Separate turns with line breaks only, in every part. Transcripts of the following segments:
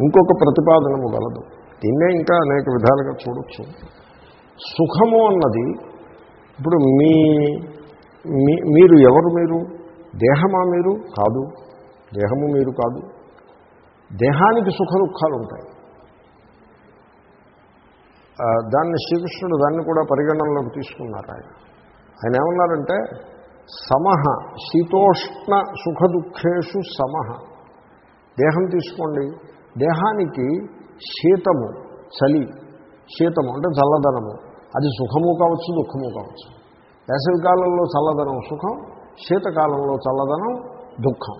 ఇంకొక ప్రతిపాదనము గలదు. దీన్నే ఇంకా అనేక విధాలుగా చూడొచ్చు. సుఖము అన్నది ఇప్పుడు మీ మీ- మీరు ఎవరు మీరు? దేహమా మీరు? కాదు. దేహము మీరు కాదు. దేహానికి సుఖ దుఃఖాలు ఉంటాయి. దాన్ని శ్రీకృష్ణుడు దాన్ని కూడా పరిగణనలోకి తీసుకున్నారు ఆయన. ఆయన ఏమన్నారంటే సమహ శీతోష్ణ సుఖ దుఃఖేషు సమహ. దేహం తీసుకోండి. దేహానికి శీతము చలి శీతము అంటే చల్లదనము. అది సుఖము కావచ్చు దుఃఖము కావచ్చు. వేసవికాలంలో చల్లదనం సుఖం శీతకాలంలో చల్లదనం దుఃఖం.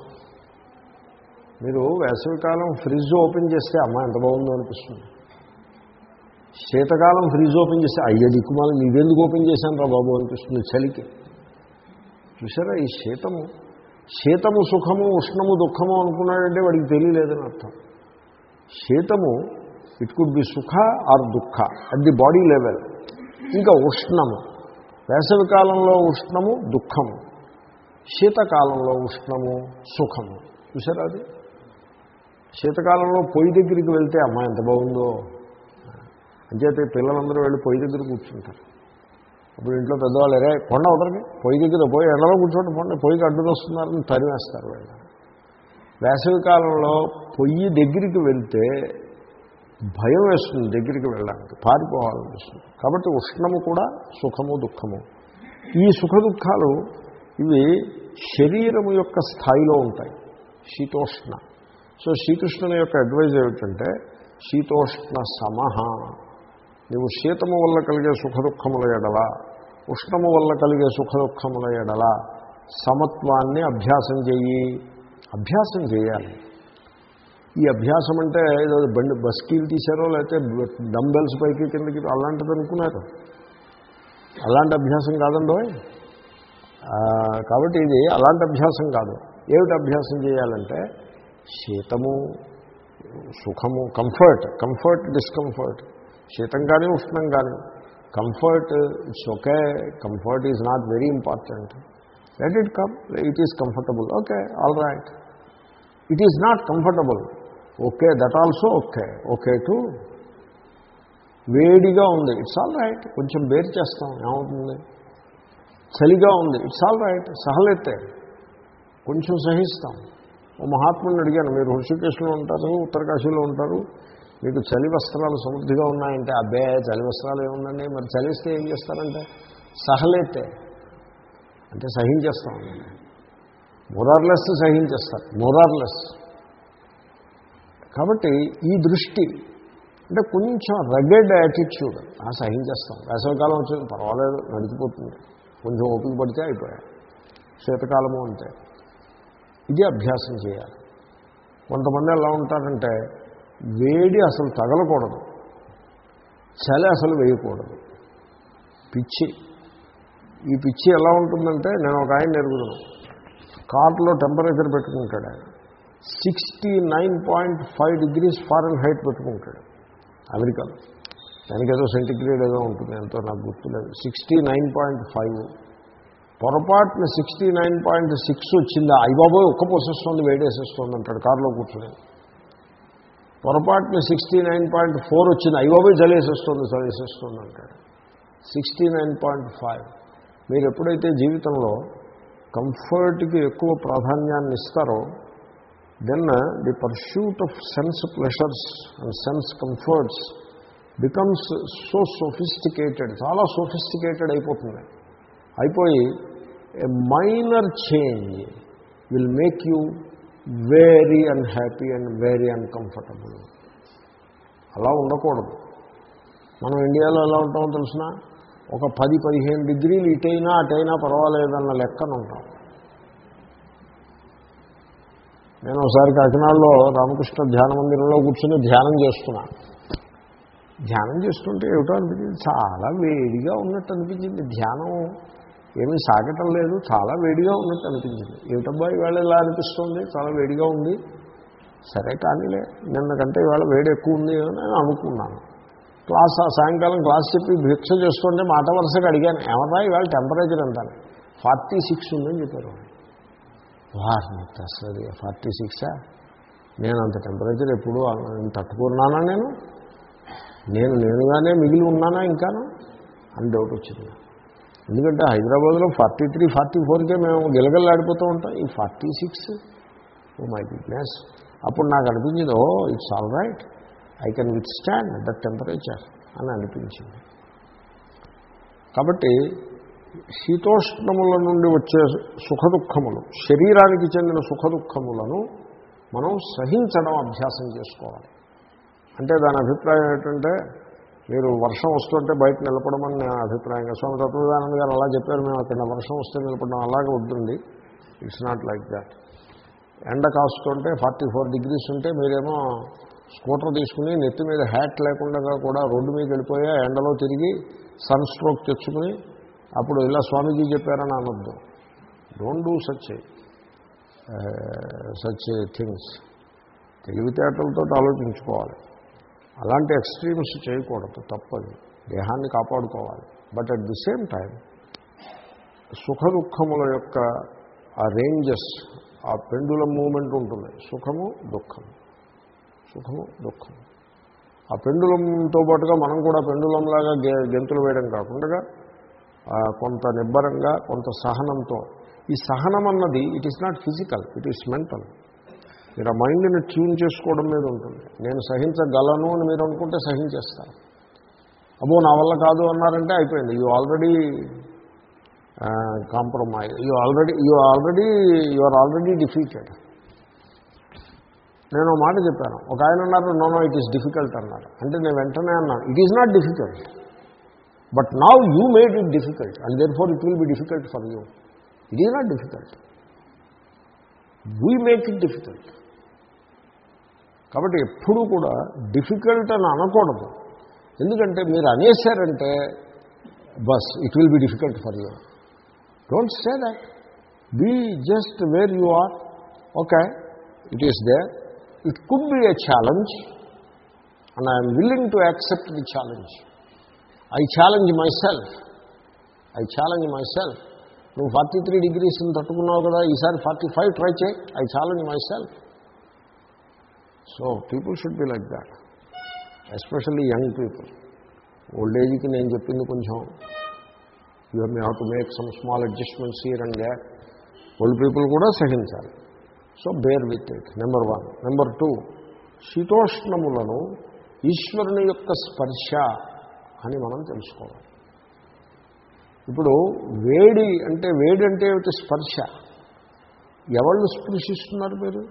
మీరు వేసవికాలం ఫ్రిడ్జ్ ఓపెన్ చేస్తే అమ్మ ఎంత బాగుందో అనిపిస్తుంది. శీతకాలం ఫ్రిడ్జ్ ఓపెన్ చేస్తే అయ్యే దిక్కుమాలి నీవెందుకు ఓపెన్ చేశాను రా బాబు అనిపిస్తుంది చలికి. చూసారా ఈ శీతము? శీతము సుఖము ఉష్ణము దుఃఖము అనుకున్నాడంటే వాడికి తెలియలేదని అర్థం. శీతము ఇట్ కుడ్ బి సుఖ ఆర్ దుఃఖ అట్ ది బాడీ లెవెల్ ఇంకా ఉష్ణము. వేసవికాలంలో ఉష్ణము దుఃఖము. శీతకాలంలో ఉష్ణము సుఖము. చూసారా అది? శీతకాలంలో పొయ్యి దగ్గరికి వెళ్తే అమ్మ ఎంత బాగుందో. అంచేతే పిల్లలందరూ వెళ్ళి పొయ్యి దగ్గర కూర్చుంటారు. అప్పుడు ఇంట్లో పెద్దవాళ్ళు ఎరే కొండ అవతలకి పొయ్యి దగ్గర పోయి ఎండలో కూర్చోండి పొండి పొయ్యికి అడ్డుకు వస్తున్నారని తరివేస్తారు వీళ్ళు. వేసవి కాలంలో పొయ్యి దగ్గరికి వెళ్తే భయం వేస్తుంది దగ్గరికి వెళ్ళడానికి పారిపోవాలనిపిస్తుంది కాబట్టి ఉష్ణము కూడా సుఖము దుఃఖము. ఈ సుఖ దుఃఖాలు ఇవి శరీరము యొక్క స్థాయిలో ఉంటాయి. శీతోష్ణ. సో శ్రీకృష్ణుని యొక్క అడ్వైజ్ ఏమిటంటే శీతోష్ణ సమహ నీవు శీతము వల్ల కలిగే సుఖ దుఃఖముల ఎడల ఉష్ణము వల్ల కలిగే సుఖ దుఃఖముల ఎడల సమత్వాన్ని అభ్యాసం చెయ్యి అభ్యాసం చేయాలి. ఈ అభ్యాసం అంటే ఏదో బండి బస్కీలు తీశారో లేకపోతే డంబెల్స్ పైకి కిందకి అలాంటిది అనుకున్నారు. అలాంటి అభ్యాసం కాదండో? కాబట్టి ఇది అలాంటి అభ్యాసం కాదు. ఏమిటి అభ్యాసం చేయాలంటే శీతము సుఖము కంఫర్ట్ కంఫర్ట్ డిస్కంఫర్ట్. శీతం కానీ ఉష్ణం కానీ comfort it's okay comfort is not very important. Let it come it is comfortable okay all right it is not comfortable okay that also okay okay too వేడిగా ఉంది. ఇట్స్ ఆల్ రైట్ కొంచెం bear చేస్తాం. ఏమవుతుంది? చలిగా ఉంది. It's all right సహలెత్తే కొంచెం సహిస్తాం. ఓ మహాత్ముని అడిగాను మీరు హృషికేశ్లో ఉంటారు ఉత్తరకాశీలో ఉంటారు? మీకు చలి వస్త్రాలు సమృద్ధిగా ఉన్నాయంటే అబ్బే చలి వస్త్రాలు ఏముందండి? మరి చలిస్తే ఏం చేస్తారంటే సహలైతే. అంటే సహించేస్తాం. మొరార్లెస్ సహించేస్తారు. మొరార్లెస్ కాబట్టి ఈ దృష్టి అంటే కొంచెం రగెడ్ యాటిట్యూడ్ ఆ సహించేస్తాం. వేసవికాలం వచ్చింది పర్వాలేదు నడిచిపోతుంది. కొంచెం ఓపిక పడితే అయిపోయాయి శీతకాలము అంతే ఇది అభ్యాసం చేయాలి. కొంతమంది ఎలా ఉంటారంటే వేడి అసలు తగలకూడదు. చలి అసలు వేయకూడదు. పిచ్చి. ఈ పిచ్చి ఎలా ఉంటుందంటే నేను ఒక ఆయన ఎరుగుతున్నాను కార్లో టెంపరేచర్ పెట్టుకుంటాడు ఆయన. Sixty nine point five degrees Fahrenheit పెట్టుకుంటాడు. అమెరికాలో దానికి ఏదో సెంటిగ్రేడ్ ఏదో ఉంటుంది ఎంతో నాకు గుర్తులేదు. సిక్స్టీ నైన్ పాయింట్ ఫైవ్ పొరపాటున సిక్స్టీ నైన్ పాయింట్ సిక్స్ వచ్చిందా. అయ్యబాబోయ్ ఒక్క పోసేస్తుంది వేడేసేస్తుంది అంటాడు కారులో కూర్చుని. పొరపాటున సిక్స్టీ నైన్ పాయింట్ ఫోర్ వచ్చింది. అయ్యబాబోయ్ జలేసేస్తుంది జలేసేస్తుంది అంటాడు. సిక్స్టీ నైన్ పాయింట్ ఫైవ్ మీరు ఎప్పుడైతే జీవితంలో కంఫర్ట్కి ఎక్కువ ప్రాధాన్యాన్ని ఇస్తారో then the pursuit of sense pleasures and sense comforts becomes so sophisticated చాలా సోఫిస్టికేటెడ్ అయిపోతుంది. అయిపోయి a minor change will make you very unhappy and very uncomfortable. అలా ఉండకూడదు. మనం ఇండియాలో ఎలా ఉంటామో తెలిసినా? ఒక పది పదిహేను డిగ్రీలు ఇటైనా అటైనా పర్వాలేదన్న లెక్కన ఉంటాం. నేను ఒకసారి కాకినాడలో రామకృష్ణ ధ్యాన మందిరంలో కూర్చొని ధ్యానం చేస్తున్నా. ధ్యానం చేస్తుంటే ఏమిటో అనిపించింది? చాలా వేడిగా ఉన్నట్టు అనిపించింది. ధ్యానం ఏమీ సాగటం లేదు. చాలా వేడిగా ఉన్నట్టు అనిపించింది. ఏమిటబ్బా ఇవాళ ఇలా అనిపిస్తుంది? చాలా వేడిగా ఉంది. సరే కానీలే నిన్న కంటే ఇవాళ వేడి ఎక్కువ ఉంది అని నేను అనుకున్నాను. క్లాస్ సాయంకాలం క్లాస్ చెప్పి భిక్ష చేసుకుంటే మాట వరుసగా అడిగాను ఏమన్నా ఇవాళ టెంపరేచర్ ఎంత ఫార్టీ సిక్స్ ఉందని చెప్పారు. వారిని అసలు ఫార్టీ సిక్సా నేను అంత టెంపరేచర్ ఎప్పుడు తట్టుకున్నానా నేను? నేను నేనుగానే మిగిలి ఉన్నానా ఇంకాను? అని డౌట్ వచ్చింది. ఎందుకంటే హైదరాబాద్లో ఫార్టీ త్రీ ఫార్టీ ఫోర్కే మేము గిలగల్లాడిపోతూ ఉంటాం. ఈ forty six oh my goodness అప్పుడు నాకు అనిపించింది ఓ it's all right I can withstand that temperature అని అనిపించింది. కాబట్టి శీతోష్ణముల నుండి వచ్చే సుఖదుఖములు శరీరానికి చెందిన సుఖదుఖములను మనం సహించడం అభ్యాసం చేసుకోవాలి. అంటే దాని అభిప్రాయం ఏంటంటే మీరు వర్షం వస్తుంటే బయట నిలబడమని నా అభిప్రాయంగా స్వామి తత్వదానంద గారు అలా చెప్పారు మేము అక్కడ వర్షం వస్తే నిలబడడం అలాగే వద్దండి ఇట్స్ నాట్ లైక్ దాట్ ఎండ కాస్తుంటే ఫార్టీ ఫోర్ డిగ్రీస్ ఉంటే మీరేమో స్కూటర్ తీసుకుని నెత్తి మీద హ్యాట్ లేకుండా కూడా రోడ్డు మీద వెళ్ళిపోయా ఎండలో తిరిగి సన్ స్ట్రోక్ తెచ్చుకుని అప్పుడు ఇలా స్వామీజీ చెప్పారని అనొద్దు. Don't do such such things తెలివితేటలతో ఆలోచించుకోవాలి. అలాంటి ఎక్స్ట్రీమ్స్ చేయకూడదు తప్పదు. దేహాన్ని కాపాడుకోవాలి. But at the same time సుఖ దుఃఖముల యొక్క ఆ రేంజెస్ ఆ పెండుల మూమెంట్ ఉంటుంది. సుఖము దుఃఖము. సుఖము దుఃఖము ఆ పెండులంతో పాటుగా మనం కూడా పెండులంలాగా గెంతులు వేయడం కాకుండా కొంత నిబ్బరంగా కొంత సహనంతో. ఈ సహనం అన్నది it is not physical it is mental మీరు ఆ మైండ్ని ట్యూన్ చేసుకోవడం మీద ఉంటుంది. నేను సహించగలను అని మీరు అనుకుంటే సహించేస్తారు. అబ్బో నా వల్ల కాదు అన్నారంటే అయిపోయింది. You already compromise you already you already you are already defeated నేను మాట చెప్పాను. ఒక ఆయన అన్నారు no no it is difficult అన్నారు. అంటే నేను వెంటనే అన్నాను it is not difficult but now you made it difficult and therefore it will be difficult for you it is not difficult we make it difficult కాబట్టి ఎప్పుడూ కూడా difficult అని అనకూడదు. ఎందుకంటే మీరు అనేసారంటే bus it will be difficult for you don't say that be just where you are okay it is they it could be a challenge and I'm willing to accept the challenge I challenge myself I challenge myself నువ్వు forty three డిగ్రీస్ని తట్టుకున్నావు కదా ఈసారి forty five try చేయి. I challenge myself so people should be like that especially young people old ఏజ్కి నేను చెప్పింది కొంచెం. You may have to make some small adjustments here and old people కూడా సహించాలి. So bear with it number one. Number two శీతోష్ణములను ఈశ్వరుని యొక్క స్పర్శ అని మనం తెలుసుకోవాలి. ఇప్పుడు వేడి అంటే వేడి అంటే ఏమిటి స్పర్శ? ఎవళ్ళు స్పృశిస్తున్నారు మీరు?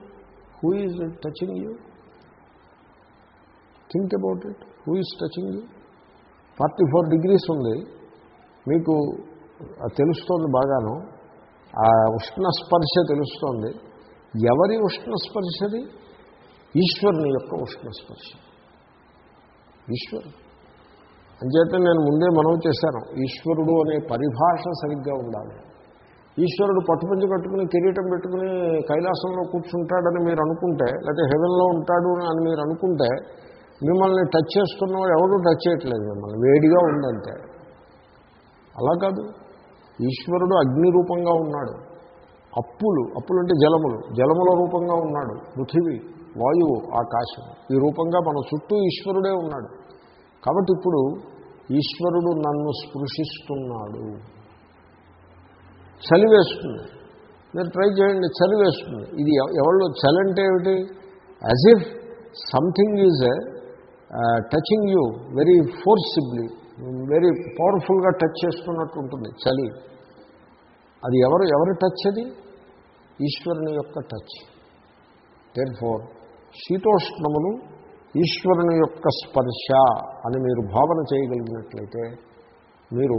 Who is touching you think about it who is touching you forty four degrees ఉంది. మీకు తెలుస్తోంది బాగాను. ఆ ఉష్ణ స్పర్శ తెలుస్తోంది. ఎవరి ఉష్ణ స్పర్శది ఈశ్వరుని యొక్క ఉష్ణ స్పర్శ ఈశ్వరుడు. అంచేత నేను ముందే మనం చేశాను ఈశ్వరుడు అనే పరిభాష సరిగ్గా ఉండాలి. ఈశ్వరుడు పట్టుపంచి కట్టుకుని కిరీటం పెట్టుకుని కైలాసంలో కూర్చుంటాడని మీరు అనుకుంటే లేకపోతే హెవెన్లో ఉంటాడు అని మీరు అనుకుంటే మిమ్మల్ని టచ్ చేస్తున్నవాడు ఎవరు టచ్ చేయట్లేదు మిమ్మల్ని. వేడిగా ఉందంటే అలా కాదు. ఈశ్వరుడు అగ్ని రూపంగా ఉన్నాడు. అప్పులు అప్పులు అంటే జలములు. జలముల రూపంగా ఉన్నాడు పృథివీ వాయువు ఆకాశం. ఈ రూపంగా మన చుట్టూ ఈశ్వరుడే ఉన్నాడు. కాబట్టి ఇప్పుడు ఈశ్వరుడు నన్ను స్పృశిస్తున్నాడు. చలి వేస్తుంది మీరు ట్రై చేయండి చలి వేస్తుంది ఇది ఎవళ్ళు చలి అంటే ఏమిటి as if something is touching you very forcibly very పవర్ఫుల్గా టచ్ చేస్తున్నట్టు ఉంటుంది చలి. అది ఎవరు ఎవరు టచ్ అది? ఈశ్వరుని యొక్క టచ్ దేర్ ఫోర్ శీతోష్ణములు ఈశ్వరుని యొక్క స్పర్శ అని మీరు భావన చేయగలిగినట్లయితే మీరు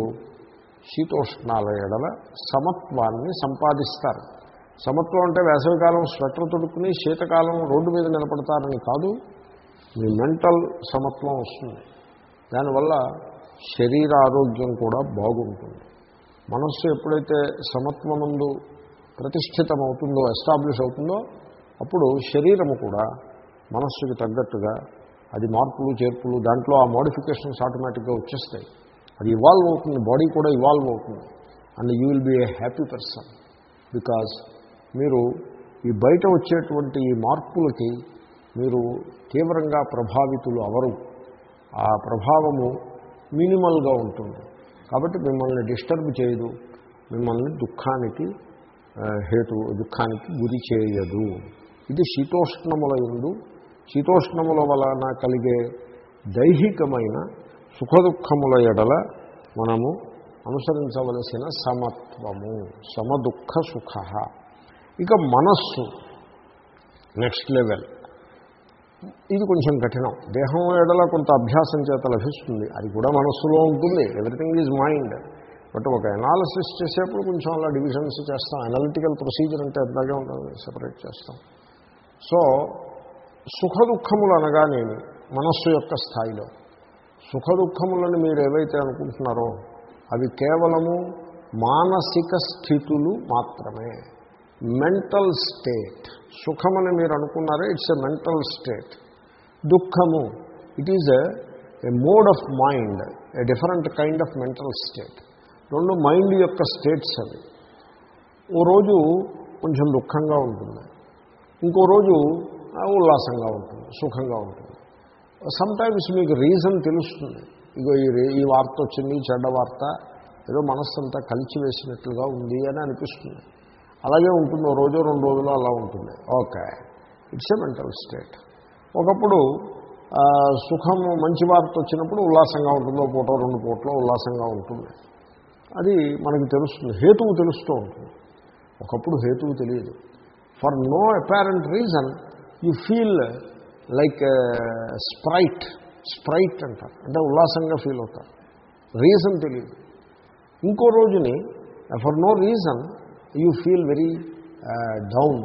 శీతోష్ణాల ఎడల సమత్వాన్ని సంపాదిస్తారు. సమత్వం అంటే వేసవికాలం స్వెటర్ తొడుక్కుని శీతకాలం రోడ్డు మీద నిలబడతారని కాదు మీ మెంటల్ సమత్వం వస్తుంది. దానివల్ల శరీర ఆరోగ్యం కూడా బాగుంటుంది. మనస్సు ఎప్పుడైతే సమత్వముందు ప్రతిష్ఠితమవుతుందో ఎస్టాబ్లిష్ అవుతుందో అప్పుడు శరీరము కూడా మనస్సుకి తగ్గట్టుగా అది మార్పులు చేర్పులు దాంట్లో ఆ మోడిఫికేషన్స్ ఆటోమేటిక్గా వచ్చేస్తాయి. అది ఇవాల్వ్ అవుతుంది బాడీ కూడా ఇవాల్వ్ అవుతుంది. And you will be a happy person because మీరు ఈ బయట వచ్చేటువంటి ఈ మార్పులకి మీరు తీవ్రంగా ప్రభావితులు అవరు. ఆ ప్రభావము మినిమల్గా ఉంటుంది. కాబట్టి మిమ్మల్ని డిస్టర్బ్ చేయదు. మిమ్మల్ని దుఃఖానికి హేతు దుఃఖానికి గురి చేయదు. ఇది శీతోష్ణముల ఎందు శీతోష్ణముల వలన కలిగే దైహికమైన సుఖదుఖముల ఎడల మనము అనుసరించవలసిన సమత్వము. సమదుఃఖ సుఖ. ఇక మనస్సు నెక్స్ట్ లెవెల్. ఇది కొంచెం కఠినం. దేహం ఎడల కొంత అభ్యాసం చేత లభిస్తుంది. అది కూడా మనస్సులో ఉంటుంది. ఎవ్రీథింగ్ ఈజ్ మైండ్ బట్ ఒక ఎనాలిసిస్ చేసేప్పుడు కొంచెం అలా డివిజన్స్ చేస్తాం. అనలిటికల్ ప్రొసీజర్ అంటే ఎంతగా ఉంటుంది. సపరేట్ చేస్తాం. సో సుఖ దుఃఖములు అనగానేమి మనస్సు యొక్క స్థాయిలో. సుఖ దుఃఖములను మీరు ఏవైతే అనుకుంటున్నారో అవి కేవలము మానసిక స్థితులు మాత్రమే. మెంటల్ స్టేట్ సుఖమని మీరు అనుకున్నారే ఇట్స్ ఎ మెంటల్ స్టేట్ దుఃఖము. It is a mode of mind a different kind of mental state రెండు మైండ్ యొక్క స్టేట్స్ అవి. ఓ రోజు కొంచెం దుఃఖంగా ఉంటుంది. ఇంకో రోజు ఉల్లాసంగా ఉంటుంది సుఖంగా ఉంటుంది. సమ్టైమ్స్ మీకు రీజన్ తెలుస్తుంది. ఇగో ఈ ఈ వార్త వచ్చింది ఈ చెడ్డ వార్త ఏదో మనస్సంతా కలిచివేసినట్లుగా ఉంది అని అనిపిస్తుంది. అలాగే ఉంటుంది ఓ రోజు రెండు రోజులు అలా ఉంటుంది. Okay. It's a mental state ఒకప్పుడు సుఖం సుఖము మంచి వార్త వచ్చినప్పుడు ఉల్లాసంగా ఉంటుంది ఓ పూట రెండు పూటలో ఉల్లాసంగా ఉంటుంది. అది మనకు తెలుస్తుంది. హేతువు తెలుస్తూ ఉంటుంది. ఒకప్పుడు హేతువు తెలియదు. For no apparent reason you feel like Sprite Sprite అంటారు. అంటే ఉల్లాసంగా ఫీల్ అవుతారు. రీజన్ తెలియదు. ఇంకో రోజుని for no reason you feel very down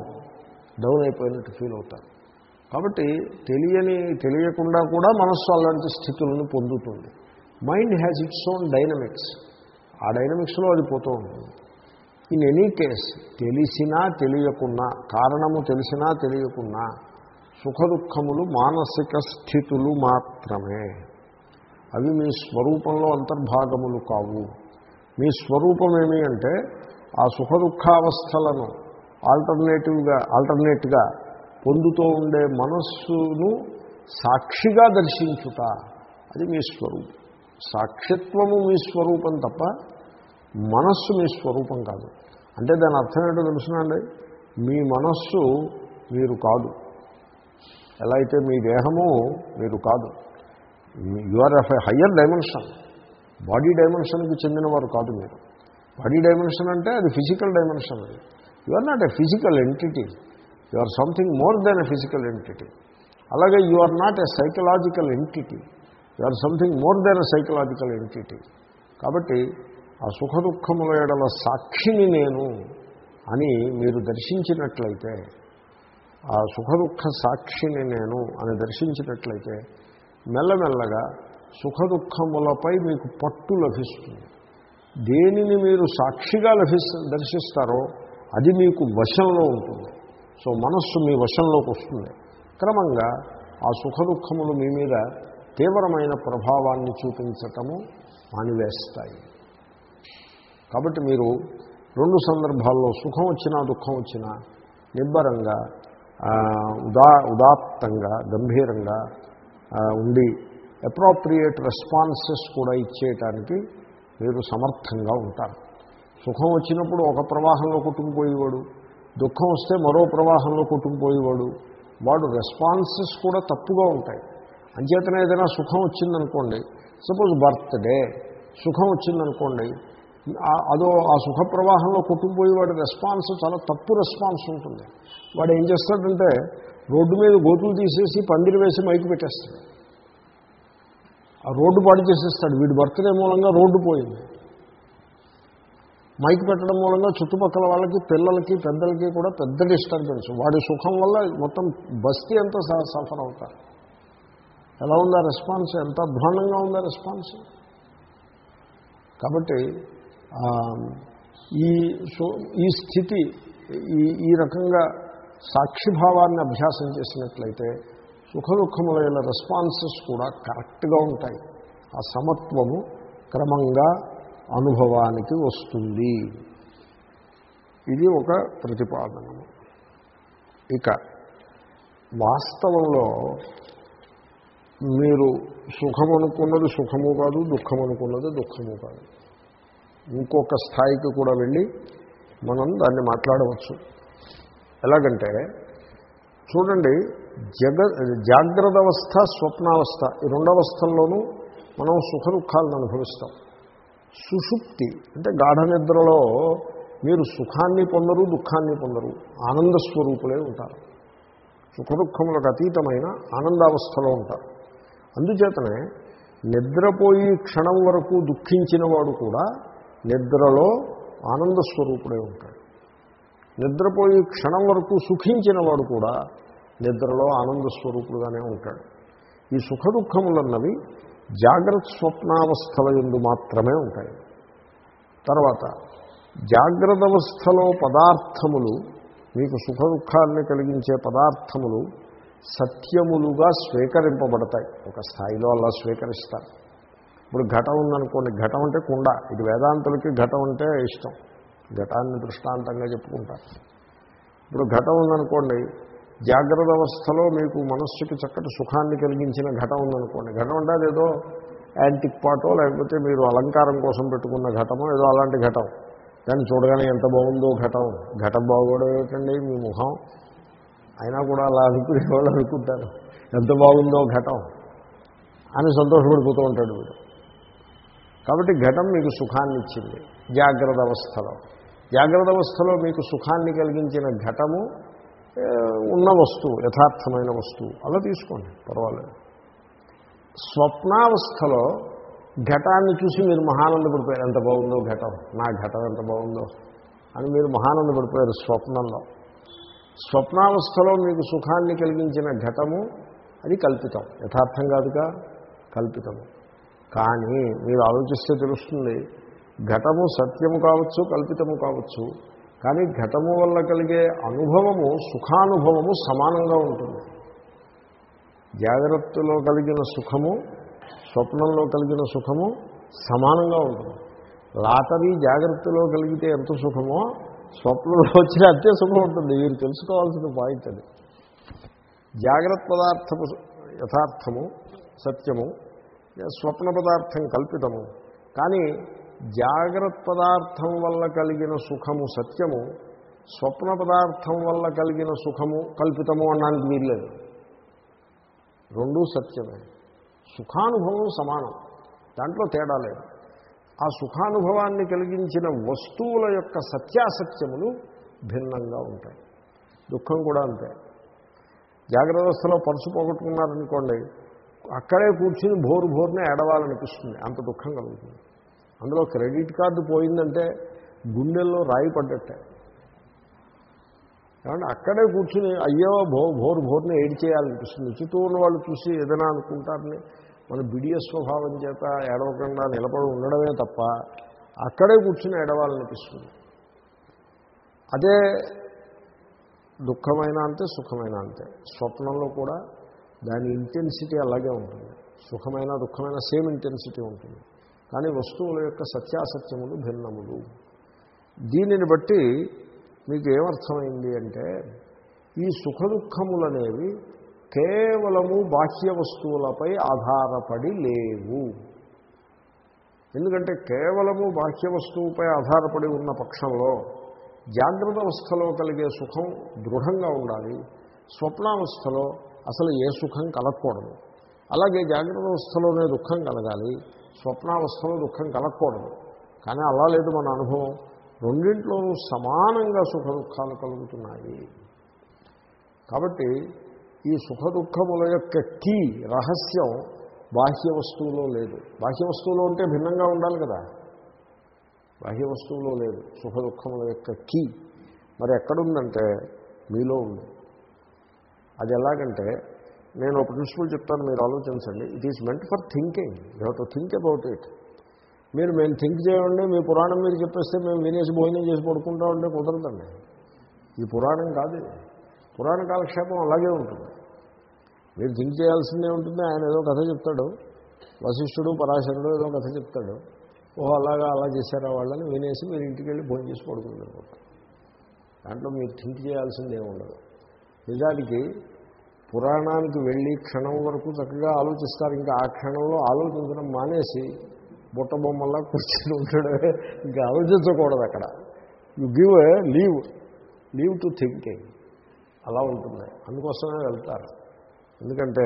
down అయిపోయినట్టు ఫీల్ అవుతారు. కాబట్టి తెలియని తెలియకుండా కూడా మనస్సు అలాంటి స్థితులను పొందుతుంది. Mind has its own dynamics ఆ డైనమిక్స్లో అది పోతూ ఉంటుంది. ఇన్ ఎనీ కేస్ తెలిసినా తెలియకున్నా కారణము తెలిసినా తెలియకున్నా సుఖ దుఃఖములు మానసిక స్థితులు మాత్రమే. అవి మీ స్వరూపంలో అంతర్భాగములు కావు. మీ స్వరూపం ఏమి అంటే ఆ సుఖదుఖావస్థలను ఆల్టర్నేటివ్గా ఆల్టర్నేట్గా పొందుతూ ఉండే మనస్సును సాక్షిగా దర్శించుట అది మీ స్వరూపం. సాక్షిత్వము మీ స్వరూపం తప్ప మనస్సు మీ స్వరూపం కాదు. అంటే దాని అర్థం ఏంటో తెలుసునండి? మీ మనస్సు మీరు కాదు. ఎలా అయితే మీ దేహము మీరు కాదు. You are of a higher dimension body డైమెన్షన్కి చెందినవారు కాదు మీరు. బాడీ డైమెన్షన్ అంటే అది ఫిజికల్ డైమెన్షన్ అది. You are not a physical entity you are something more than a physical entity అలాగే you are not a psychological entity you are something more than a psychological entity కాబట్టి ఆ సుఖ దుఃఖముల ఎడల సాక్షిని నేను అని మీరు దర్శించినట్లయితే ఆ సుఖ దుఃఖ సాక్షిని నేను అని దర్శించినట్లయితే మెల్లమెల్లగా సుఖ దుఃఖములపై మీకు పట్టు లభిస్తుంది. దేనిని మీరు సాక్షిగా లభిస్త దర్శిస్తారో అది మీకు వశంలో ఉంటుంది. సో మనస్సు మీ వశంలోకి వస్తుంది. క్రమంగా ఆ సుఖ దుఃఖములు మీ మీద తీవ్రమైన ప్రభావాన్ని చూపించటము మానివేస్తాయి. కాబట్టి మీరు రెండు సందర్భాల్లో సుఖం వచ్చినా దుఃఖం వచ్చినా నిబ్బరంగా ఉదా ఉదాత్తంగా గంభీరంగా ఉండి అప్రోప్రియేట్ రెస్పాన్సెస్ కూడా ఇచ్చేయటానికి మీరు సమర్థంగా ఉంటారు. సుఖం వచ్చినప్పుడు ఒక ప్రవాహంలో కొట్టుకుపోయేవాడు దుఃఖం వస్తే మరో ప్రవాహంలో కొట్టుకుపోయేవాడు వాడు రెస్పాన్సెస్ కూడా తప్పుగా ఉంటాయి. అంచేతన ఏదైనా సుఖం వచ్చిందనుకోండి సపోజ్ బర్త్డే సుఖం వచ్చిందనుకోండి అదో ఆ సుఖ ప్రవాహంలో కొట్టుకుపోయేవాడి రెస్పాన్స్ చాలా తప్పు రెస్పాన్స్ ఉంటుంది. వాడు ఏం చేస్తాడంటే రోడ్డు మీద గోతులు తీసేసి పందిరి వేసి మైకి పెట్టేస్తాడు. ఆ రోడ్డు పాడు చేసేస్తాడు. వీడి బర్త్డే మూలంగా రోడ్డు పోయింది. మైక్ పెట్టడం మూలంగా చుట్టుపక్కల వాళ్ళకి పిల్లలకి పెద్దలకి కూడా పెద్ద డిస్టర్బెన్స్ వాడి సుఖం వల్ల మొత్తం బస్తీ అంతా స- సఫర్ అవుతారు. ఎలా ఉందా రెస్పాన్స్ ఎంత అధ్వానంగా ఉందా రెస్పాన్స్ కాబట్టి ఈ సో- ఈ స్థితి ఈ ఈ రకంగా సాక్షిభావాన్ని అభ్యాసం చేసినట్లయితే సుఖ దుఃఖములైన రెస్పాన్సెస్ కూడా కరెక్ట్గా ఉంటాయి. ఆ సమత్వము క్రమంగా అనుభవానికి వస్తుంది. ఇది ఒక ప్రతిపాదనము. ఇక వాస్తవంలో మీరు సుఖం అనుకున్నది సుఖము కాదు దుఃఖం అనుకున్నది దుఃఖము కాదు. ఇంకొక స్థాయికి కూడా వెళ్ళి మనం దాన్ని మాట్లాడవచ్చు. ఎలాగంటే చూడండి జగ జాగ్రత్త అవస్థ స్వప్నావస్థ ఈ రెండవస్థల్లోనూ మనం సుఖ దుఃఖాలను అనుభవిస్తాం. సుషుప్తి అంటే గాఢ నిద్రలో మీరు సుఖాన్ని పొందరు దుఃఖాన్ని పొందరు ఆనంద స్వరూపులే ఉంటారు. సుఖ దుఃఖములకు అతీతమైన ఆనందావస్థలో ఉంటారు. అందుచేతనే నిద్రపోయి క్షణం వరకు దుఃఖించిన వాడు కూడా నిద్రలో ఆనంద స్వరూపుడే ఉంటాడు. నిద్రపోయి క్షణం వరకు సుఖించిన వాడు కూడా నిద్రలో ఆనంద స్వరూపుడుగానే ఉంటాడు. ఈ సుఖ దుఃఖములన్నవి జాగ్రత్త స్వప్నావస్థల ఎందు మాత్రమే ఉంటాయి. తర్వాత జాగ్రత్త అవస్థలో పదార్థములు మీకు సుఖ దుఃఖాన్ని కలిగించే పదార్థములు సత్యములుగా స్వీకరింపబడతాయి. ఒక స్థాయిలో అలా స్వీకరిస్తారు. ఇప్పుడు ఘటం ఉందనుకోండి ఘటం అంటే కుండ. ఇది వేదాంతులకి ఘటం అంటే ఇష్టం. ఘటాన్ని దృష్టాంతంగా చెప్పుకుంటారు. ఇప్పుడు ఘటం ఉందనుకోండి జాగ్రత్త అవస్థలో మీకు మనస్సుకి చక్కటి సుఖాన్ని కలిగించిన ఘటం ఉందనుకోండి. ఘటం అంటే అదేదో యాంటిక్ పాటో లేకపోతే మీరు అలంకారం కోసం పెట్టుకున్న ఘటమో ఏదో అలాంటి ఘటం. దాన్ని చూడగానే ఎంత బాగుందో ఘటం. ఘటం బాగోవడం ఏమిటండి? మీ ముఖం. అయినా కూడా అలా అనుకునే వాళ్ళు అనుకుంటారు. ఎంత బాగుందో ఘటం అని సంతోషపడిపోతూ ఉంటాడు వీడు. కాబట్టి ఘటం మీకు సుఖాన్ని ఇచ్చింది జాగ్రత్త అవస్థలో. జాగ్రత్త అవస్థలో మీకు సుఖాన్ని కలిగించిన ఘటము ఉన్న వస్తువు యథార్థమైన వస్తువు. అలా తీసుకోండి పర్వాలేదు. స్వప్నావస్థలో ఘటాన్ని చూసి మీరు మహానందపడిపోయారు. ఎంత బాగుందో ఘటం. నా ఘటం ఎంత బాగుందో అని మీరు మహానందపడిపోయారు స్వప్నంలో. స్వప్నావస్థలో మీకు సుఖాన్ని కలిగించిన ఘటము అది కల్పితం. యథార్థం కాదుగా కల్పితము. కానీ మీరు ఆలోచిస్తే తెలుస్తుంది ఘటము సత్యము కావచ్చు కల్పితము కావచ్చు. కానీ ఘటము వల్ల కలిగే అనుభవము సుఖానుభవము సమానంగా ఉంటుంది. జాగ్రత్తలో కలిగిన సుఖము స్వప్నంలో కలిగిన సుఖము సమానంగా ఉంటుంది. లాటరీ జాగ్రత్తలో కలిగితే ఎంత సుఖమో స్వప్నంలో వచ్చిన అంతే సుఖం ఉంటుంది. మీరు తెలుసుకోవాల్సిన పాయింట్ అది. జాగ్రత్త పదార్థము యథార్థము సత్యము స్వప్న పదార్థం కల్పితము. కానీ జాగ్రత్త పదార్థం వల్ల కలిగిన సుఖము సత్యము స్వప్న పదార్థం వల్ల కలిగిన సుఖము కల్పితము అనడానికి వీల్లేదు రెండూ సత్యమే. సుఖానుభవం సమానం. దాంట్లో తేడా లేదు. ఆ సుఖానుభవాన్ని కలిగించిన వస్తువుల యొక్క సత్యాసత్యములు భిన్నంగా ఉంటాయి. దుఃఖం కూడా అంతే. జాగ్రత్త అవస్థలో పరుసు పోగొట్టుకున్నారనుకోండి అక్కడే కూర్చుని భోరు భోరునే ఏడవాలనిపిస్తుంది. అంత దుఃఖం కలుగుతుంది. అందులో క్రెడిట్ కార్డు పోయిందంటే గుండెల్లో రాయి పడ్డట్టే. కాబట్టి అక్కడే కూర్చుని అయ్యో భో భోరు భోరుని ఏడి చేయాలనిపిస్తుంది చుట్టూ ఉన్న వాళ్ళు చూసి ఏదైనా అనుకుంటారని మన బిడియ స్వభావం చేత ఏడవకుండా నిలబడి ఉండడమే తప్ప అక్కడే కూర్చుని ఏడవాలనిపిస్తుంది. అదే దుఃఖమైన అంతే సుఖమైన అంతే. స్వప్నంలో కూడా దాని ఇంటెన్సిటీ అలాగే ఉంటుంది. సుఖమైన దుఃఖమైన సేమ్ ఇంటెన్సిటీ ఉంటుంది. కానీ వస్తువుల యొక్క సత్యాసత్యములు భిన్నములు. దీనిని బట్టి మీకు ఏమర్థమైంది అంటే ఈ సుఖ దుఃఖములనేవి కేవలము బాహ్య వస్తువులపై ఆధారపడి లేవు. ఎందుకంటే కేవలము బాహ్య వస్తువుపై ఆధారపడి ఉన్న పక్షంలో జాగ్రత్త అవస్థలో కలిగే సుఖం దృఢంగా ఉండాలి. స్వప్నావస్థలో అసలు ఏ సుఖం కలగకూడదు. అలాగే జాగ్రత్త అవస్థలోనే దుఃఖం కలగాలి స్వప్నావస్థలో దుఃఖం కలగకూడదు. కానీ అలా లేదు మన అనుభవం. రెండింట్లోనూ సమానంగా సుఖ దుఃఖాలు కలుగుతున్నాయి. కాబట్టి ఈ సుఖ దుఃఖముల యొక్క కీ రహస్యం బాహ్య వస్తువులో లేదు. బాహ్య వస్తువులో ఉంటే భిన్నంగా ఉండాలి కదా? బాహ్య వస్తువులో లేదు. సుఖ దుఃఖముల యొక్క కీ. మరి ఎక్కడుందంటే మీలో ఉంది. అది ఎలాగంటే నేను ఒక ప్రిన్సిపల్ చెప్తాను మీరు ఆలోచించండి. It is meant for thinking you have to think about it మీరు మేము థింక్ చేయండి మీ పురాణం మీరు చెప్పేస్తే మేము వినేసి భోజనం చేసి పడుకుంటా ఉంటే కుదరదండి. ఈ పురాణం కాదు పురాణ కాలక్షేపం అలాగే ఉంటుంది. మీరు థింక్ చేయాల్సిందే ఉంటుంది. ఆయన ఏదో కథ చెప్తాడు. వశిష్ఠుడు పరాశరుడు ఏదో కథ చెప్తాడు. ఓహో అలాగా అలా చేశారా వాళ్ళని వినేసి మీరు ఇంటికి వెళ్ళి భోజనం చేసి పడుకుంటారు. దాంట్లో మీరు థింక్ చేయాల్సిందే ఉండదు. నిజానికి పురాణానికి వెళ్ళి క్షణం వరకు చక్కగా ఆలోచిస్తారు. ఇంకా ఆ క్షణంలో ఆలోచించడం మానేసి బుట్ట బొమ్మల్లా కూర్చొని ఉంటాడే ఇంకా ఆలోచించకూడదు అక్కడ. You give leave leave to thinking అలా ఉంటుంది. అందుకోసమే వెళ్తారు. ఎందుకంటే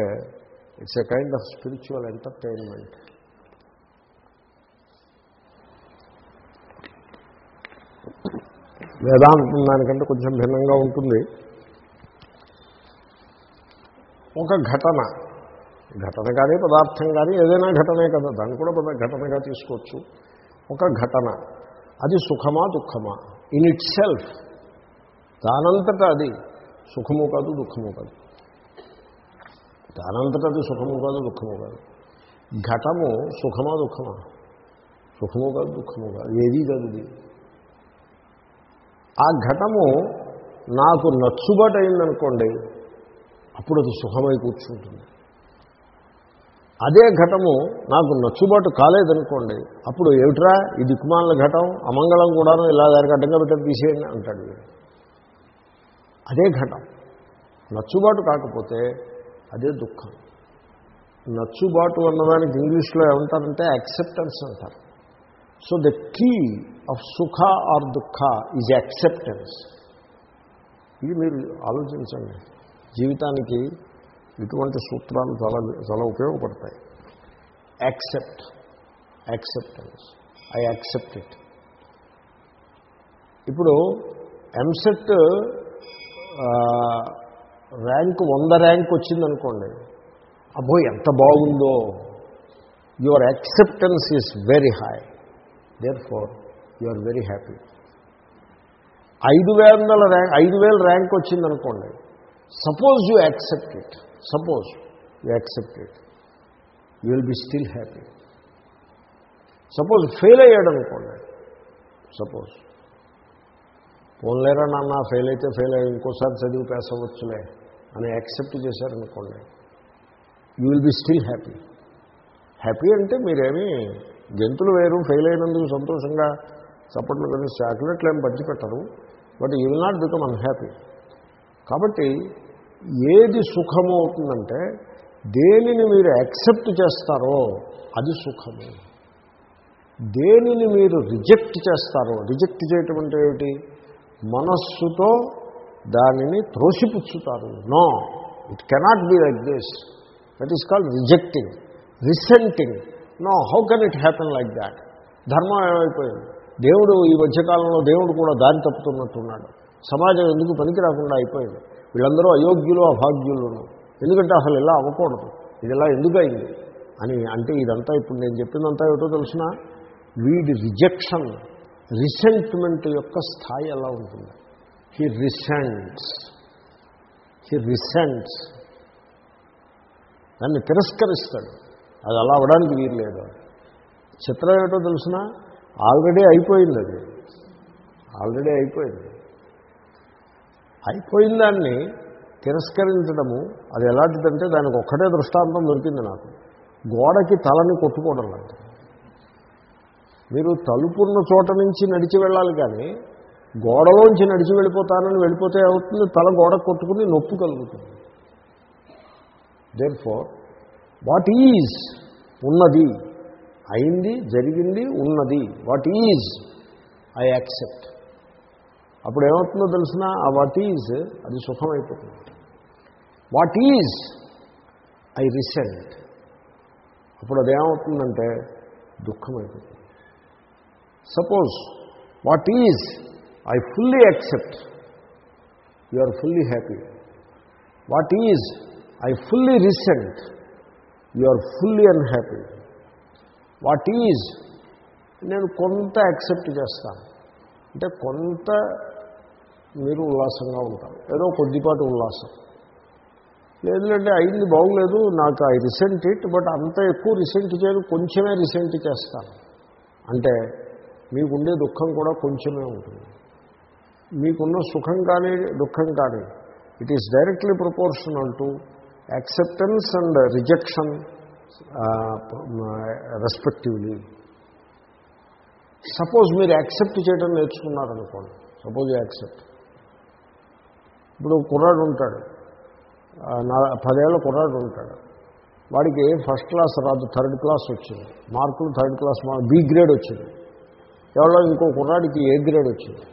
it's a kind of spiritual entertainment వేదాంతం దానికంటే కొంచెం భిన్నంగా ఉంటుంది. ఒక ఘటన. ఘటన కానీ పదార్థం కానీ ఏదైనా ఘటనే కదా దాన్ని కూడా పద ఘటనగా తీసుకోవచ్చు. ఒక ఘటన. అది సుఖమా దుఃఖమా? ఇన్ ఇట్ సెల్ఫ్ దానంతటా అది సుఖము కాదు దుఃఖము కాదు. దానంతటా అది సుఖము కాదు దుఃఖము కాదు. ఘటము సుఖమా దుఃఖమా? సుఖము కాదు దుఃఖము కాదు. ఏదీ కాదు ఇది. ఆ ఘటము నాకు నచ్చుబాటు అయిందనుకోండి అప్పుడు అది సుఖమై కూర్చుంటుంది. అదే ఘటము నాకు నచ్చుబాటు కాలేదనుకోండి అప్పుడు ఏమిట్రా ఈ దిక్కుమాల ఘటం? అమంగళం కూడాను ఇలా దానికి అడ్డంగా పెట్టడం తీసేయండి అంటాడు అదే ఘటం. నచ్చుబాటు కాకపోతే అదే దుఃఖం. నచ్చుబాటు అన్నదానికి ఇంగ్లీష్లో ఏమంటారంటే యాక్సెప్టెన్స్ అంటారు. సో ద కీ ఆఫ్ సుఖ ఆర్ దుఃఖ ఈజ్ యాక్సెప్టెన్స్ ఇది మీరు ఆలోచించండి. జీవితానికి ఇటువంటి సూత్రాలు చాలా చాలా ఉపయోగపడతాయి. Accept acceptance I accept it ఇప్పుడు ఎంసెట్ ర్యాంక్ వంద ర్యాంక్ వచ్చిందనుకోండి అబ్బో ఎంత బాగుందో. Your acceptance is very high therefore you are very happy ఐదు వేల ర్యాంక్ ఐదు వేల ర్యాంక్ వచ్చిందనుకోండి suppose you accept it suppose you accept it you will be still happy suppose fail అయ్యాడు అనుకోండి. సపోజ్ పోన్లేరా నాన్న ఫెయిల్ అయితే ఫెయిల్ అయ్యి ఇంకోసారి చదివి పాస్ అవ్వచ్చులే అని యాక్సెప్ట్ చేశారనుకోండి. You will be still happy happy అంటే మీరేమీ జంతువులు వేరు ఫెయిల్ అయినందుకు సంతోషంగా చప్పట్లు కానీ చాక్లెట్లు ఏం పంచిపెట్టరు. But you will not become unhappy కాబట్టి ఏది సుఖము అవుతుందంటే దేనిని మీరు యాక్సెప్ట్ చేస్తారో అది సుఖము. దేనిని మీరు రిజెక్ట్ చేస్తారో రిజెక్ట్ చేయటం అంటే ఏమిటి? మనస్సుతో దానిని త్రోసిపుచ్చుతారు. No it cannot be like this. That is called rejecting resenting no how can it happen like that? ధర్మం ఏమైపోయింది? దేవుడు ఈ మధ్యకాలంలో దేవుడు కూడా దారి తప్పుతున్నట్టున్నాడు. సమాజం ఎందుకు పనికి రాకుండా అయిపోయింది? వీళ్ళందరూ అయోగ్యులు అభాగ్యులను ఎందుకంటే అసలు ఇలా అవ్వకూడదు. ఇది ఇలా ఎందుకు అయింది అని అంటే ఇదంతా ఇప్పుడు నేను చెప్పిందంతా ఏమిటో తెలిసిన? వీడి రిజెక్షన్ రిసెంట్మెంట్ యొక్క స్థాయి ఎలా ఉంటుంది? హీ రిసెంట్స్ హీ రిసెంట్స్ దాన్ని తిరస్కరిస్తాడు. అది అలా అవ్వడానికి వీలు లేదు చిత్రం ఏమిటో తెలిసిన? ఆల్రెడీ అయిపోయింది అది. ఆల్రెడీ అయిపోయింది. అయిపోయిన దాన్ని తిరస్కరించడము అది ఎలాంటిదంటే దానికి ఒక్కటే దృష్టాంతం దొరికింది నాకు. గోడకి తలని కొట్టుకోవడం లాంటిది. మీరు తలుపున్న చోట నుంచి నడిచి వెళ్ళాలి కానీ గోడలోంచి నడిచి వెళ్ళిపోతానని వెళ్ళిపోతే అవుతుంది తల గోడ కొట్టుకుని నొప్పి కలుగుతుంది. దేర్ ఫోర్ వాట్ ఈజ్ ఉన్నది అయింది జరిగింది ఉన్నది. వాట్ ఈజ్ ఐ యాక్సెప్ట్ అప్పుడు ఏమవుతుందో తెలిసిన ఆ వాట్ ఈజ్ అది సుఖమైపోతుంది. వాట్ ఈజ్ ఐ రిసెంట్ అప్పుడు అదేమవుతుందంటే దుఃఖమైపోతుంది. Suppose what is I fully accept you are fully happy what is I fully resent you are fully unhappy what is నేను కొంత యాక్సెప్ట్ చేస్తాను. అంటే కొంత మీరు ఉల్లాసంగా ఉంటారు. ఏదో కొద్దిపాటి ఉల్లాసం. లేదంటే అయింది బాగులేదు నాకు ఐ రిసెంట్ ఇట్ బట్ అంత ఎక్కువ రిసెంట్ చేయదు కొంచెమే రిసెంట్ చేస్తాను. అంటే మీకుండే దుఃఖం కూడా కొంచెమే ఉంటుంది. మీకున్న సుఖం కానీ దుఃఖం కానీ it is directly proportional to acceptance and rejection respectively suppose మీరు యాక్సెప్ట్ చేయడం నేర్చుకున్నారనుకోండి సపోజ్ యాక్సెప్ట్. ఇప్పుడు కుర్రాడు ఉంటాడు. పదేళ్ళ కుర్రాడు ఉంటాడు. వాడికి ఫస్ట్ క్లాస్ రాదు థర్డ్ క్లాస్ వచ్చింది. మార్కులు థర్డ్ క్లాస్ బి గ్రేడ్ వచ్చింది. ఎవరో ఇంకో కుర్రాడికి ఏ గ్రేడ్ వచ్చింది?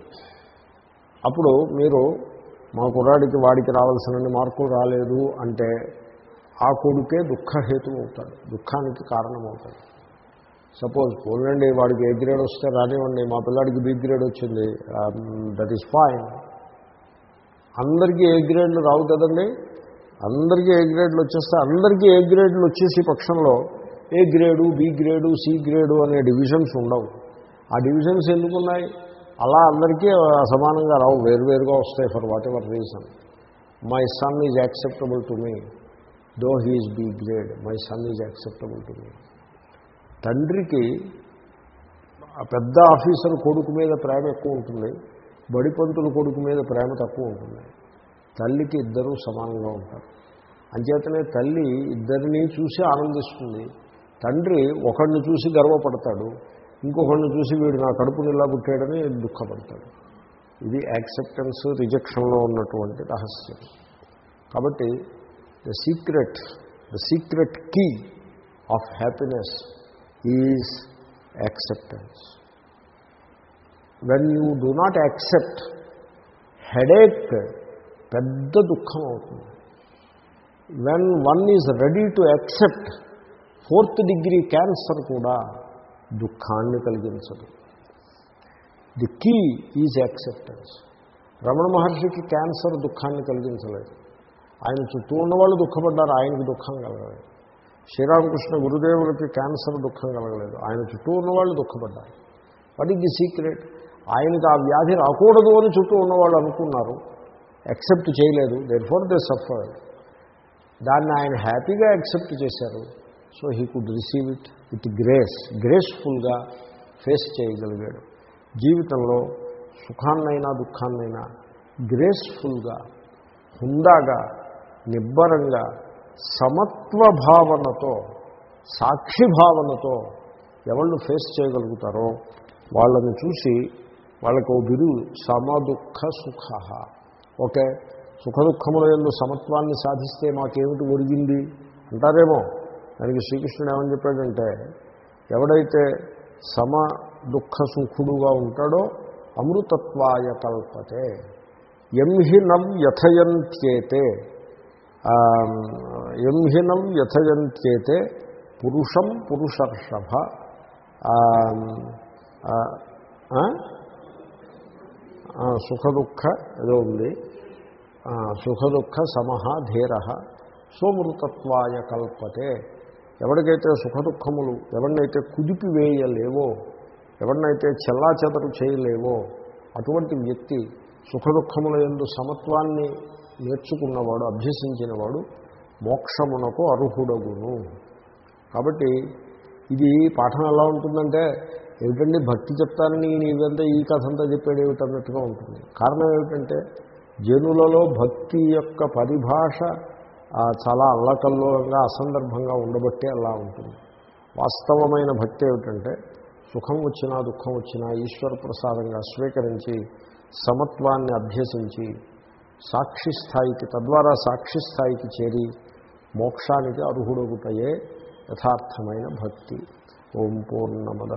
అప్పుడు మీరు మా కుర్రాడికి వాడికి రావాల్సిన మార్కులు రాలేదు అంటే ఆ కొడుకే దుఃఖహేతు అవుతాడు దుఃఖానికి కారణమవుతాడు. సపోజ్ పోలండి వాడికి ఏ గ్రేడ్ వస్తే రానివ్వండి మా పిల్లాడికి బి గ్రేడ్ వచ్చింది దట్ ఈస్ ఫైన్ అందరికీ ఏ గ్రేడ్లు రావు కదండి? అందరికీ ఏ గ్రేడ్లు వచ్చేస్తే అందరికీ ఏ గ్రేడ్లు వచ్చేసి పక్షంలో A grade B grade C grade అనే డివిజన్స్ ఉండవు. ఆ డివిజన్స్ ఎందుకున్నాయి? అలా అందరికీ సమానంగా రావు వేరువేరుగా వస్తాయి for whatever reason my son is acceptable to me though he is B grade my son is acceptable to me తండ్రికి పెద్ద ఆఫీసర్ కొడుకు మీద ప్రేమ ఎక్కువ ఉంటుంది బడిపంతుల కొడుకు మీద ప్రేమ తక్కువ ఉంటుంది. తల్లికి ఇద్దరూ సమానంగా ఉంటారు. అంచేతనే తల్లి ఇద్దరిని చూసి ఆనందిస్తుంది. తండ్రి ఒకడిని చూసి గర్వపడతాడు ఇంకొకడిని చూసి వీడు నా కడుపుని ఇలా పుట్టాడని దుఃఖపడతాడు. ఇది యాక్సెప్టెన్స్ రిజెక్షన్లో ఉన్నటువంటి రహస్యం. కాబట్టి the secret the secret key of happiness is acceptance when you do not accept headache పెద్ద దుఃఖం అవుతుంది. When one is ready to accept fourth degree cancer కూడా దుఃఖాన్ని కలిగించదు. The key is acceptance Ramana మహర్షికి క్యాన్సర్ దుఃఖాన్ని కలిగించలేదు. ఆయన చుట్టూ ఉన్నవాళ్ళు దుఃఖపడ్డారు ఆయనకు దుఃఖం కలగలేదు. శ్రీరామకృష్ణ గురుదేవులకి క్యాన్సర్ దుఃఖం కలగలేదు. ఆయన చుట్టూ ఉన్నవాళ్ళు దుఃఖపడ్డారు. వాట్ ఈజ్ ది సీక్రెట్ ఆయనకి ఆ వ్యాధి రాకూడదు అని చుట్టూ ఉన్నవాళ్ళు అనుకున్నారు. యాక్సెప్ట్ చేయలేదు. దేర్ ఫోర్ దే సఫర్ దాన్ని ఆయన హ్యాపీగా యాక్సెప్ట్ చేశారు. So he could receive it with grace గ్రేస్ఫుల్గా face చేయగలిగాడు. జీవితంలో సుఖాన్నైనా దుఃఖాన్నైనా గ్రేస్ఫుల్గా హుందాగా నిబ్బరంగా సమత్వ భావనతో సాక్షి భావనతో ఎవళ్ళు ఫేస్ చేయగలుగుతారో వాళ్ళని చూసి వాళ్ళకు ఓ బిరుదు సమదుఃఖ సుఖ. ఓకే సుఖ దుఃఖముల ఎందు సమత్వాన్ని సాధిస్తే మాకేమిటి ఒరిగింది? అంటారేమో? దానికి శ్రీకృష్ణుడు ఏమని చెప్పాడంటే ఎవడైతే సమ దుఃఖ సుఖుడుగా ఉంటాడో అమృతత్వాయ కల్పతే. ఎంహినం యథయంత్యేతే ఎంహినం యథయంత్యేతే పురుషం పురుషర్షభ. సుఖదుఖ ఏదో ఉంది. సుఖదుఖ సమహ ధీర. సోమృతత్వాయ కల్పతే. ఎవరికైతే సుఖదుఖములు ఎవరినైతే కుదిపివేయలేవో ఎవరినైతే చెల్లాచెదరు చేయలేవో అటువంటి వ్యక్తి సుఖదుఖముల ఎందు సమత్వాన్ని నేర్చుకున్నవాడు అభ్యసించినవాడు మోక్షమునకు అర్హుడగును. కాబట్టి ఇది పాఠం ఎలా ఉంటుందంటే ఏమిటండి భక్తి చెప్తానని నీవంతా ఈ కథ అంతా చెప్పాడు ఏమిటన్నట్టుగా ఉంటుంది. కారణం ఏమిటంటే జనులలో భక్తి యొక్క పరిభాష చాలా అల్లకల్లోలంగా అసందర్భంగా ఉండబట్టే అలా ఉంటుంది. వాస్తవమైన భక్తి ఏమిటంటే సుఖం వచ్చినా దుఃఖం వచ్చినా ఈశ్వర ప్రసాదంగా స్వీకరించి సమత్వాన్ని అభ్యసించి సాక్షి స్థాయికి తద్వారా సాక్షి స్థాయికి చేరి మోక్షానికి అర్హుడొగుటయే యథార్థమైన భక్తి. ఓం పూర్ణమద